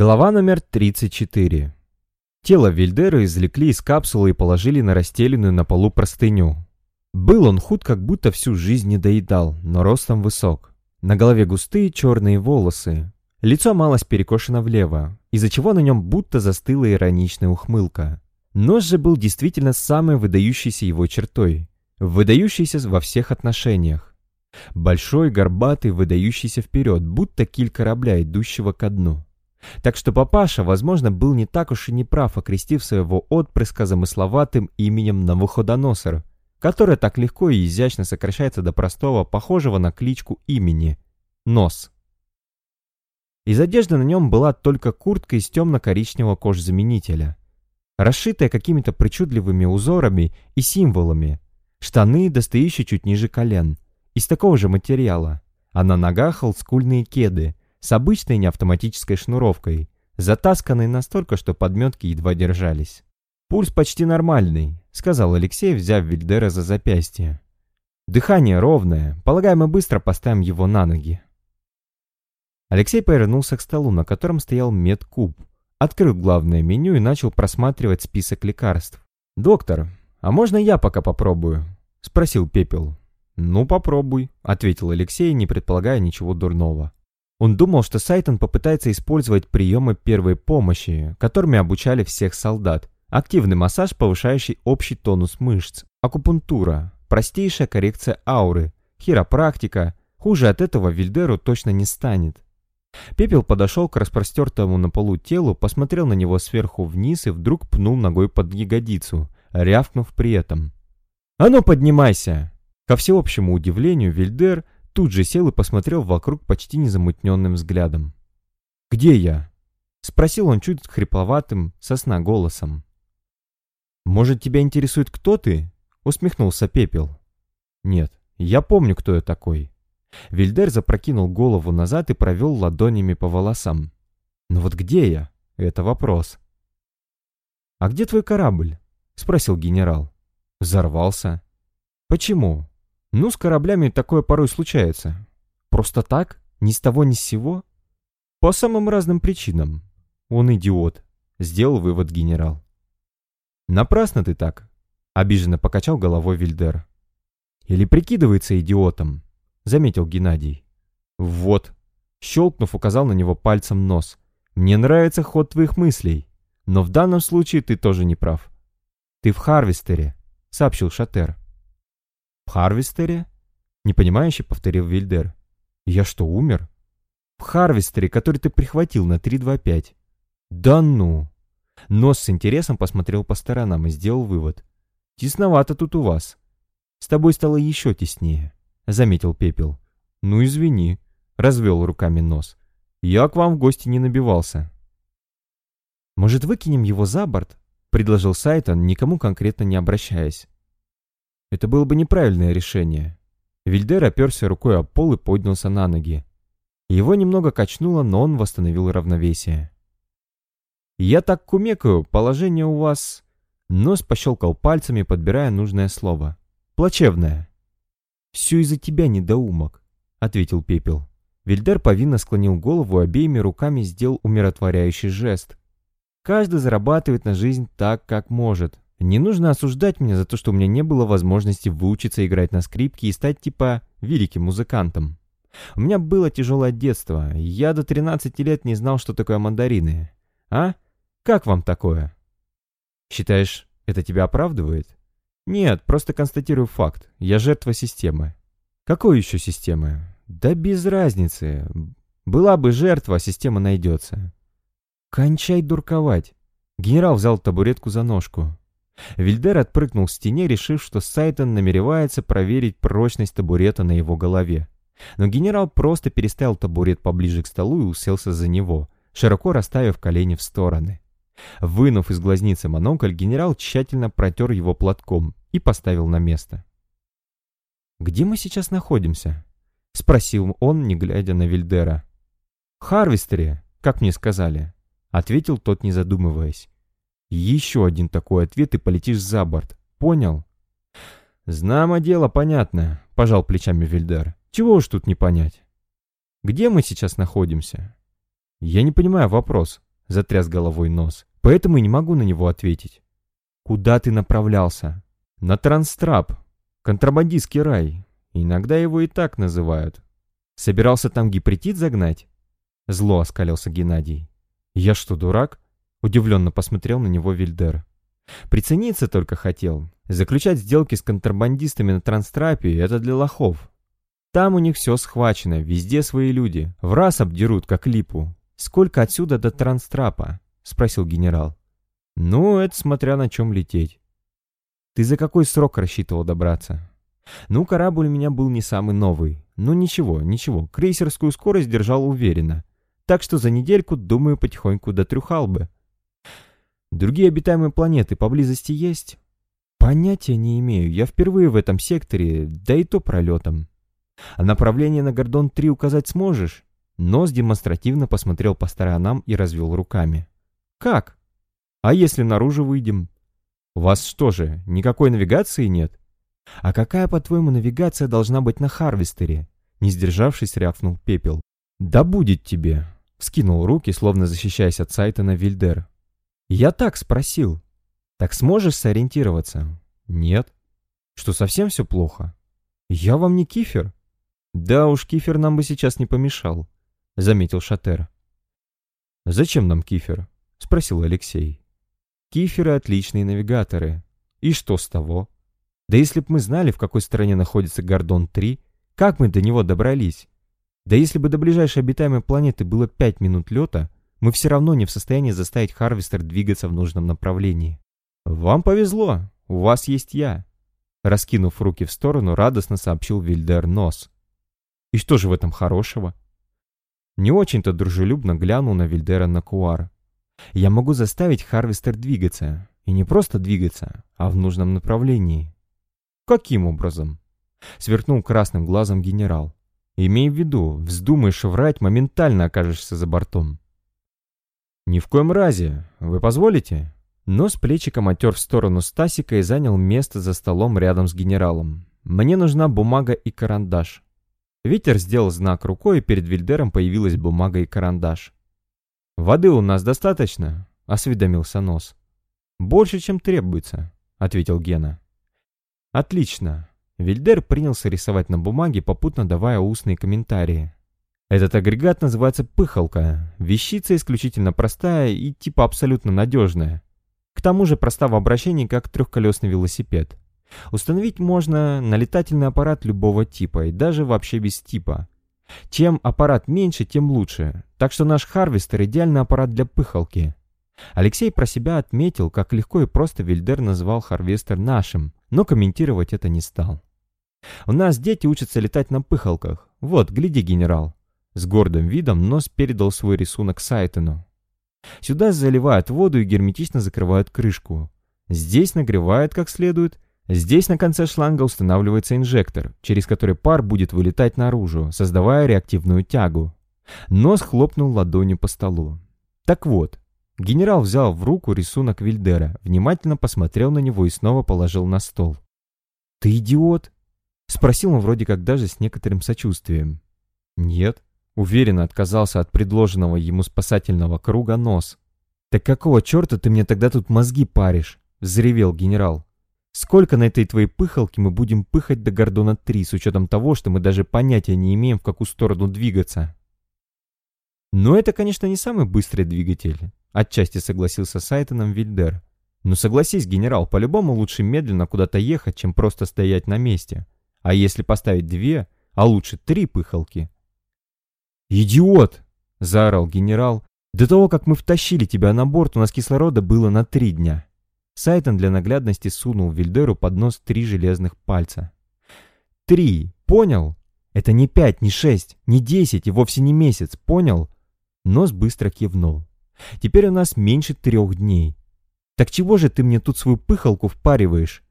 Глава номер 34. Тело Вильдера извлекли из капсулы и положили на расстеленную на полу простыню. Был он худ, как будто всю жизнь не доедал, но ростом высок. На голове густые черные волосы. Лицо малость перекошено влево, из-за чего на нем будто застыла ироничная ухмылка. Нос же был действительно самой выдающейся его чертой, выдающейся во всех отношениях. Большой, горбатый, выдающийся вперед, будто киль корабля, идущего ко дну. Так что папаша, возможно, был не так уж и не прав, окрестив своего отпрыска замысловатым именем Навуходоносор, которое так легко и изящно сокращается до простого, похожего на кличку имени – Нос. Из одежды на нем была только куртка из темно-коричневого кожзаменителя, расшитая какими-то причудливыми узорами и символами, штаны, достающие чуть ниже колен, из такого же материала, а на ногах олдскульные кеды – с обычной неавтоматической шнуровкой, затасканной настолько, что подметки едва держались. «Пульс почти нормальный», — сказал Алексей, взяв Вильдера за запястье. «Дыхание ровное. Полагаю, мы быстро поставим его на ноги». Алексей повернулся к столу, на котором стоял медкуб, открыл главное меню и начал просматривать список лекарств. «Доктор, а можно я пока попробую?» — спросил Пепел. «Ну, попробуй», — ответил Алексей, не предполагая ничего дурного. Он думал, что Сайтон попытается использовать приемы первой помощи, которыми обучали всех солдат. Активный массаж, повышающий общий тонус мышц, акупунктура, простейшая коррекция ауры, хиропрактика. Хуже от этого Вильдеру точно не станет. Пепел подошел к распростертому на полу телу, посмотрел на него сверху вниз и вдруг пнул ногой под ягодицу, рявкнув при этом. «А ну поднимайся!» Ко всеобщему удивлению Вильдер тут же сел и посмотрел вокруг почти незамутненным взглядом. «Где я?» — спросил он чуть хрипловатым, сосна голосом. «Может, тебя интересует, кто ты?» — усмехнулся Пепел. «Нет, я помню, кто я такой». Вильдер запрокинул голову назад и провел ладонями по волосам. «Но вот где я?» — это вопрос. «А где твой корабль?» — спросил генерал. «Взорвался». «Почему?» Ну, с кораблями такое порой случается. Просто так? Ни с того ни с сего? По самым разным причинам. Он идиот. Сделал вывод генерал. Напрасно ты так. Обиженно покачал головой Вильдер. Или прикидывается идиотом, заметил Геннадий. Вот. Щелкнув, указал на него пальцем нос. Мне нравится ход твоих мыслей. Но в данном случае ты тоже не прав. Ты в Харвестере, сообщил Шатер. «В Харвестере?» — непонимающе повторил Вильдер. «Я что, умер?» «В Харвестере, который ты прихватил на 325». «Да ну!» Нос с интересом посмотрел по сторонам и сделал вывод. «Тесновато тут у вас». «С тобой стало еще теснее», — заметил Пепел. «Ну, извини», — развел руками нос. «Я к вам в гости не набивался». «Может, выкинем его за борт?» — предложил Сайтон, никому конкретно не обращаясь. Это было бы неправильное решение. Вильдер оперся рукой об пол и поднялся на ноги. Его немного качнуло, но он восстановил равновесие. «Я так кумекаю, положение у вас...» Нос пощелкал пальцами, подбирая нужное слово. «Плачевное». «Все из-за тебя, недоумок», — ответил Пепел. Вильдер повинно склонил голову обеими руками сделал умиротворяющий жест. «Каждый зарабатывает на жизнь так, как может. Не нужно осуждать меня за то, что у меня не было возможности выучиться играть на скрипке и стать типа великим музыкантом. У меня было тяжелое детство, я до 13 лет не знал, что такое мандарины. А? Как вам такое? Считаешь, это тебя оправдывает? Нет, просто констатирую факт. Я жертва системы. Какой еще системы? Да без разницы. Была бы жертва, система найдется. Кончай дурковать. Генерал взял табуретку за ножку. Вильдер отпрыгнул к стене, решив, что Сайтон намеревается проверить прочность табурета на его голове. Но генерал просто переставил табурет поближе к столу и уселся за него, широко расставив колени в стороны. Вынув из глазницы монокль, генерал тщательно протер его платком и поставил на место. «Где мы сейчас находимся?» — спросил он, не глядя на Вильдера. «В Харвестере, как мне сказали», — ответил тот, не задумываясь. Еще один такой ответ и полетишь за борт. Понял? Знамо дело, понятно, пожал плечами Вильдар. Чего уж тут не понять. Где мы сейчас находимся? Я не понимаю вопрос, — затряс головой нос. «Поэтому и не могу на него ответить». «Куда ты направлялся?» «На Транстрап. Контрабандистский рай. Иногда его и так называют. Собирался там гипретит загнать?» Зло оскалился Геннадий. «Я что, дурак?» Удивленно посмотрел на него Вильдер. «Прицениться только хотел. Заключать сделки с контрабандистами на Транстрапе — это для лохов. Там у них все схвачено, везде свои люди. В раз обдерут, как липу. Сколько отсюда до Транстрапа?» — спросил генерал. «Ну, это смотря на чем лететь». «Ты за какой срок рассчитывал добраться?» «Ну, корабль у меня был не самый новый. Ну, ничего, ничего, крейсерскую скорость держал уверенно. Так что за недельку, думаю, потихоньку дотрюхал бы». «Другие обитаемые планеты поблизости есть?» «Понятия не имею. Я впервые в этом секторе, да и то пролетом». «А направление на Гордон-3 указать сможешь?» Нос демонстративно посмотрел по сторонам и развел руками. «Как?» А если наружу выйдем? Вас что же, никакой навигации нет? А какая, по-твоему, навигация должна быть на Харвестере? Не сдержавшись, рявкнул Пепел. Да будет тебе. Скинул руки, словно защищаясь от сайта на Вильдер. Я так спросил. Так сможешь сориентироваться? Нет. Что, совсем все плохо? Я вам не кифер? Да уж, кифер нам бы сейчас не помешал, заметил Шатер. Зачем нам кифер? Спросил Алексей. Киферы — отличные навигаторы. И что с того? Да если б мы знали, в какой стране находится Гордон-3, как мы до него добрались? Да если бы до ближайшей обитаемой планеты было пять минут лета, мы все равно не в состоянии заставить Харвестер двигаться в нужном направлении. Вам повезло, у вас есть я. Раскинув руки в сторону, радостно сообщил Вильдер Нос. И что же в этом хорошего? Не очень-то дружелюбно глянул на Вильдера Накуара. Я могу заставить Харвестер двигаться. И не просто двигаться, а в нужном направлении. Каким образом? Сверкнул красным глазом генерал. Имей в виду, вздумаешь врать, моментально окажешься за бортом. Ни в коем разе. Вы позволите? Но с плечиком отер в сторону Стасика и занял место за столом рядом с генералом. Мне нужна бумага и карандаш. Ветер сделал знак рукой, и перед Вильдером появилась бумага и карандаш. «Воды у нас достаточно?» — осведомился Нос. «Больше, чем требуется», — ответил Гена. «Отлично». Вильдер принялся рисовать на бумаге, попутно давая устные комментарии. Этот агрегат называется пыхалка. Вещица исключительно простая и типа абсолютно надежная. К тому же проста в обращении, как трехколесный велосипед. Установить можно на летательный аппарат любого типа и даже вообще без типа. Чем аппарат меньше, тем лучше. Так что наш Харвестер – идеальный аппарат для пыхалки. Алексей про себя отметил, как легко и просто Вильдер назвал Харвестер нашим, но комментировать это не стал. «У нас дети учатся летать на пыхалках. Вот, гляди, генерал». С гордым видом Нос передал свой рисунок Сайтону. Сюда заливают воду и герметично закрывают крышку. Здесь нагревают как следует, Здесь на конце шланга устанавливается инжектор, через который пар будет вылетать наружу, создавая реактивную тягу. Нос хлопнул ладонью по столу. Так вот, генерал взял в руку рисунок Вильдера, внимательно посмотрел на него и снова положил на стол. «Ты идиот?» — спросил он вроде как даже с некоторым сочувствием. «Нет», — уверенно отказался от предложенного ему спасательного круга нос. «Так какого черта ты мне тогда тут мозги паришь?» — взревел генерал. Сколько на этой твоей пыхалке мы будем пыхать до Гордона-3, с учетом того, что мы даже понятия не имеем, в какую сторону двигаться? Но это, конечно, не самый быстрый двигатель, отчасти согласился с Айтоном Вильдер. Но согласись, генерал, по-любому лучше медленно куда-то ехать, чем просто стоять на месте. А если поставить две, а лучше три пыхалки? «Идиот!» — заорал генерал. «До того, как мы втащили тебя на борт, у нас кислорода было на три дня». Сайтон для наглядности сунул Вильдеру под нос три железных пальца. «Три! Понял? Это не пять, не шесть, не десять и вовсе не месяц, понял?» Нос быстро кивнул. «Теперь у нас меньше трех дней. Так чего же ты мне тут свою пыхалку впариваешь?»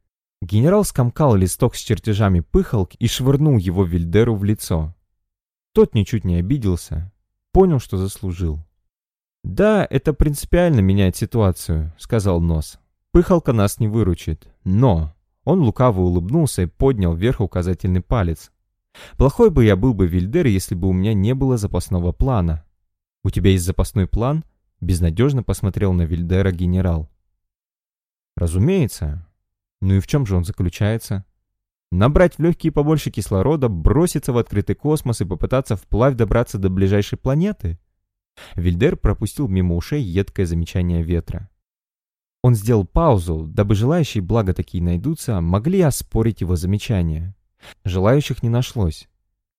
Генерал скомкал листок с чертежами пыхалки и швырнул его Вильдеру в лицо. Тот ничуть не обиделся, понял, что заслужил. «Да, это принципиально меняет ситуацию», — сказал Нос. Пыхалка нас не выручит. Но... Он лукаво улыбнулся и поднял вверх указательный палец. Плохой бы я был бы Вильдер, если бы у меня не было запасного плана. У тебя есть запасной план? Безнадежно посмотрел на Вильдера генерал. Разумеется. Ну и в чем же он заключается? Набрать в легкие побольше кислорода, броситься в открытый космос и попытаться вплавь добраться до ближайшей планеты? Вильдер пропустил мимо ушей едкое замечание ветра. Он сделал паузу, дабы желающие, благо такие найдутся, могли оспорить его замечание. Желающих не нашлось.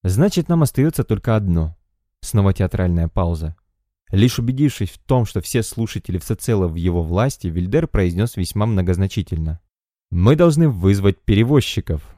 Значит, нам остается только одно. Снова театральная пауза. Лишь убедившись в том, что все слушатели всецело в его власти, Вильдер произнес весьма многозначительно. «Мы должны вызвать перевозчиков».